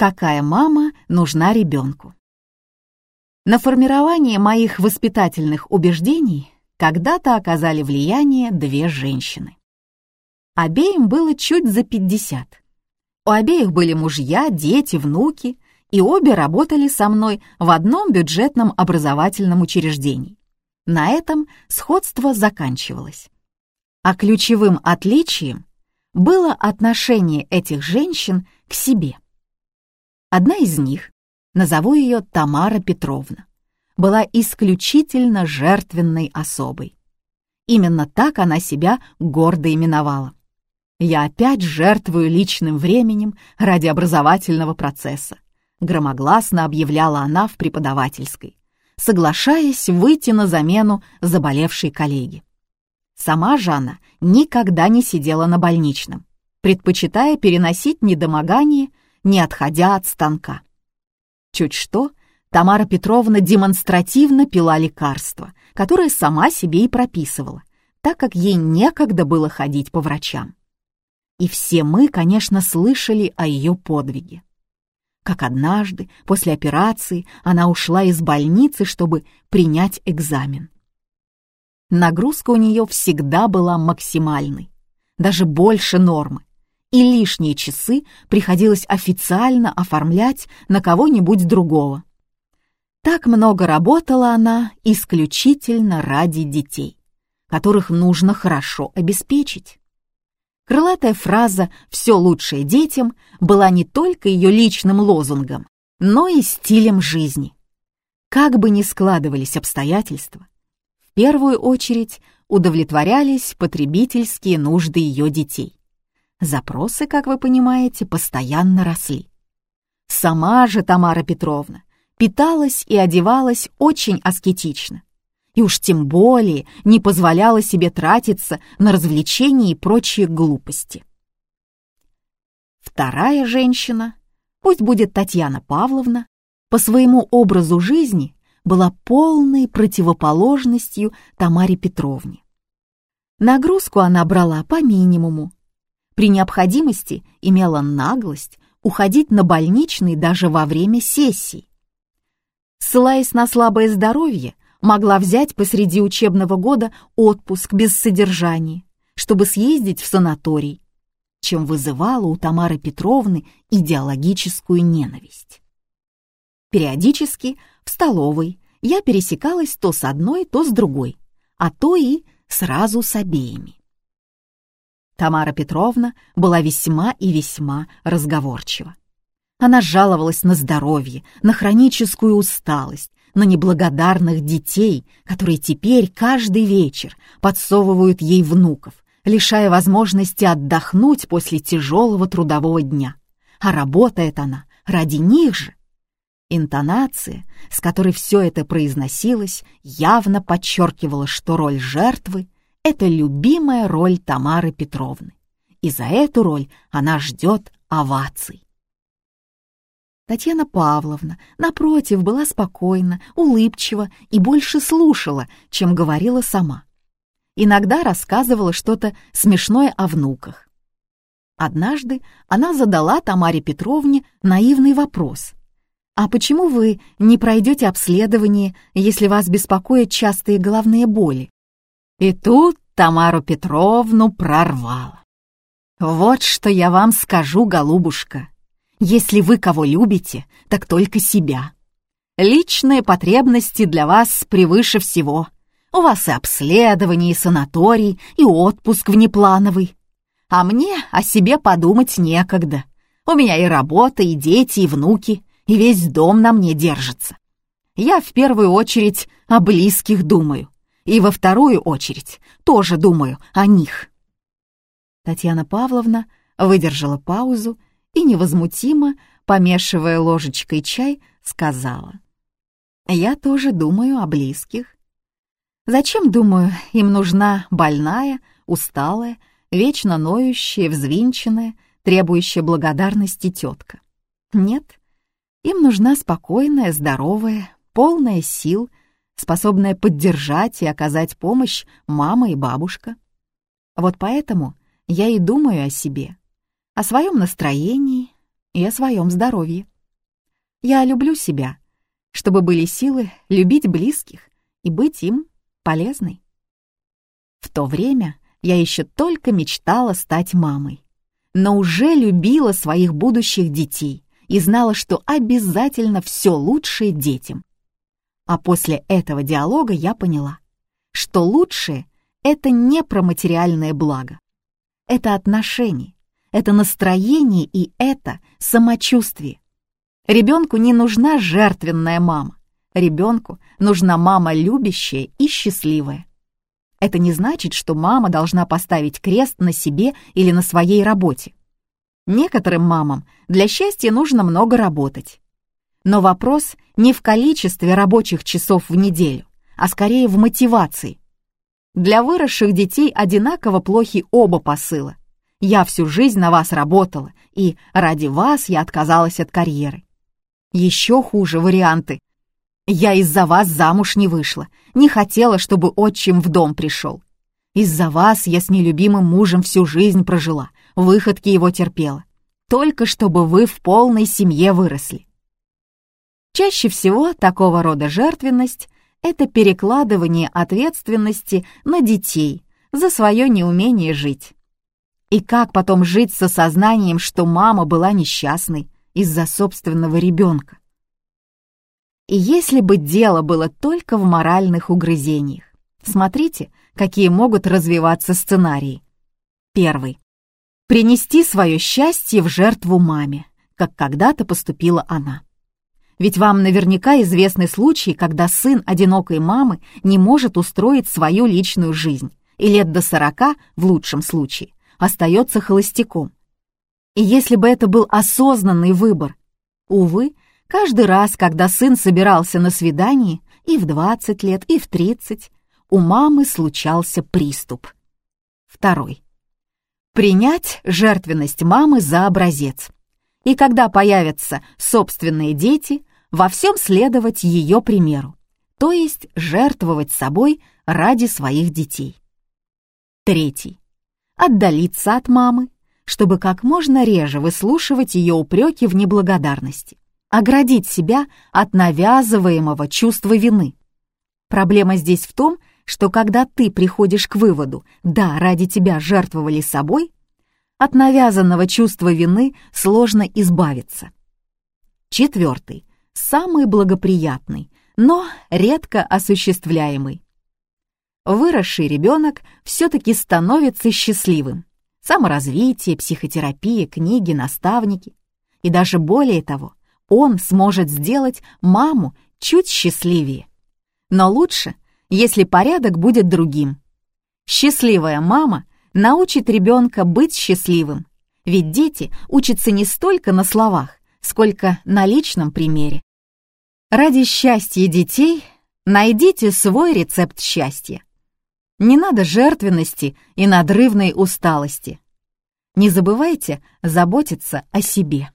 Какая мама нужна ребенку? На формирование моих воспитательных убеждений когда-то оказали влияние две женщины. Обеим было чуть за 50. У обеих были мужья, дети, внуки, и обе работали со мной в одном бюджетном образовательном учреждении. На этом сходство заканчивалось. А ключевым отличием было отношение этих женщин к себе. Одна из них, назову ее Тамара Петровна, была исключительно жертвенной особой. Именно так она себя гордо именовала. «Я опять жертвую личным временем ради образовательного процесса», громогласно объявляла она в преподавательской, соглашаясь выйти на замену заболевшей коллеги. Сама Жанна никогда не сидела на больничном, предпочитая переносить недомогание не отходя от станка. Чуть что, Тамара Петровна демонстративно пила лекарства, которые сама себе и прописывала, так как ей некогда было ходить по врачам. И все мы, конечно, слышали о ее подвиге. Как однажды, после операции, она ушла из больницы, чтобы принять экзамен. Нагрузка у нее всегда была максимальной, даже больше нормы и лишние часы приходилось официально оформлять на кого-нибудь другого. Так много работала она исключительно ради детей, которых нужно хорошо обеспечить. Крылатая фраза «все лучшее детям» была не только ее личным лозунгом, но и стилем жизни. Как бы ни складывались обстоятельства, в первую очередь удовлетворялись потребительские нужды ее детей. Запросы, как вы понимаете, постоянно росли. Сама же Тамара Петровна питалась и одевалась очень аскетично. И уж тем более не позволяла себе тратиться на развлечения и прочие глупости. Вторая женщина, пусть будет Татьяна Павловна, по своему образу жизни была полной противоположностью Тамаре Петровне. Нагрузку она брала по минимуму, при необходимости имела наглость уходить на больничный даже во время сессий. Ссылаясь на слабое здоровье, могла взять посреди учебного года отпуск без содержания, чтобы съездить в санаторий, чем вызывала у Тамары Петровны идеологическую ненависть. Периодически в столовой я пересекалась то с одной, то с другой, а то и сразу с обеими. Тамара Петровна была весьма и весьма разговорчива. Она жаловалась на здоровье, на хроническую усталость, на неблагодарных детей, которые теперь каждый вечер подсовывают ей внуков, лишая возможности отдохнуть после тяжелого трудового дня. А работает она ради них же. Интонация, с которой все это произносилось, явно подчеркивала, что роль жертвы это любимая роль Тамары Петровны, и за эту роль она ждет оваций. Татьяна Павловна, напротив, была спокойна, улыбчива и больше слушала, чем говорила сама. Иногда рассказывала что-то смешное о внуках. Однажды она задала Тамаре Петровне наивный вопрос. «А почему вы не пройдете обследование, если вас беспокоят частые головные боли?» И тут Тамару Петровну прорвало. «Вот что я вам скажу, голубушка. Если вы кого любите, так только себя. Личные потребности для вас превыше всего. У вас и обследование, и санаторий, и отпуск внеплановый. А мне о себе подумать некогда. У меня и работа, и дети, и внуки, и весь дом на мне держится. Я в первую очередь о близких думаю. И во вторую очередь тоже думаю о них. Татьяна Павловна выдержала паузу и невозмутимо, помешивая ложечкой чай, сказала. «Я тоже думаю о близких. Зачем, думаю, им нужна больная, усталая, вечно ноющая, взвинченная, требующая благодарности тетка? Нет, им нужна спокойная, здоровая, полная сил, способная поддержать и оказать помощь мама и бабушка. Вот поэтому я и думаю о себе, о своем настроении, и о своем здоровье. Я люблю себя, чтобы были силы любить близких и быть им полезной. В то время я еще только мечтала стать мамой, но уже любила своих будущих детей и знала, что обязательно все лучшее детям. А после этого диалога я поняла, что лучшее — это не про материальное благо. Это отношения, это настроение и это самочувствие. Ребенку не нужна жертвенная мама. Ребенку нужна мама любящая и счастливая. Это не значит, что мама должна поставить крест на себе или на своей работе. Некоторым мамам для счастья нужно много работать. Но вопрос не в количестве рабочих часов в неделю, а скорее в мотивации. Для выросших детей одинаково плохи оба посыла. Я всю жизнь на вас работала, и ради вас я отказалась от карьеры. Еще хуже варианты я из-за вас замуж не вышла, не хотела, чтобы отчим в дом пришел. Из-за вас я с нелюбимым мужем всю жизнь прожила, выходки его терпела. Только чтобы вы в полной семье выросли. Чаще всего такого рода жертвенность — это перекладывание ответственности на детей за свое неумение жить. И как потом жить с осознанием, что мама была несчастной из-за собственного ребенка? И если бы дело было только в моральных угрызениях, смотрите, какие могут развиваться сценарии. Первый. Принести свое счастье в жертву маме, как когда-то поступила она. Ведь вам наверняка известны случаи, когда сын одинокой мамы не может устроить свою личную жизнь, и лет до сорока, в лучшем случае, остается холостяком. И если бы это был осознанный выбор, увы, Каждый раз, когда сын собирался на свидание, и в 20 лет, и в 30, у мамы случался приступ. Второй. Принять жертвенность мамы за образец. И когда появятся собственные дети, во всем следовать ее примеру, то есть жертвовать собой ради своих детей. Третий. Отдалиться от мамы, чтобы как можно реже выслушивать ее упреки в неблагодарности оградить себя от навязываемого чувства вины. Проблема здесь в том, что когда ты приходишь к выводу «да, ради тебя жертвовали собой», от навязанного чувства вины сложно избавиться. Четвертый, самый благоприятный, но редко осуществляемый. Выросший ребенок все-таки становится счастливым. Саморазвитие, психотерапия, книги, наставники. И даже более того, он сможет сделать маму чуть счастливее. Но лучше, если порядок будет другим. Счастливая мама научит ребенка быть счастливым, ведь дети учатся не столько на словах, сколько на личном примере. Ради счастья детей найдите свой рецепт счастья. Не надо жертвенности и надрывной усталости. Не забывайте заботиться о себе.